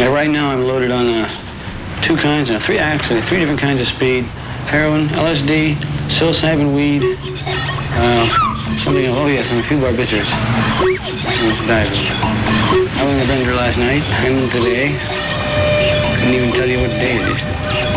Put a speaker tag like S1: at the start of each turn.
S1: Yeah, right now I'm loaded on uh, two kinds, uh, three actually, three different kinds of speed. Heroin, LSD, psilocybin weed, uh, something else. Oh yes, and a few barbiturates. I was in the Bender last night and today. Couldn't even tell you what day it is.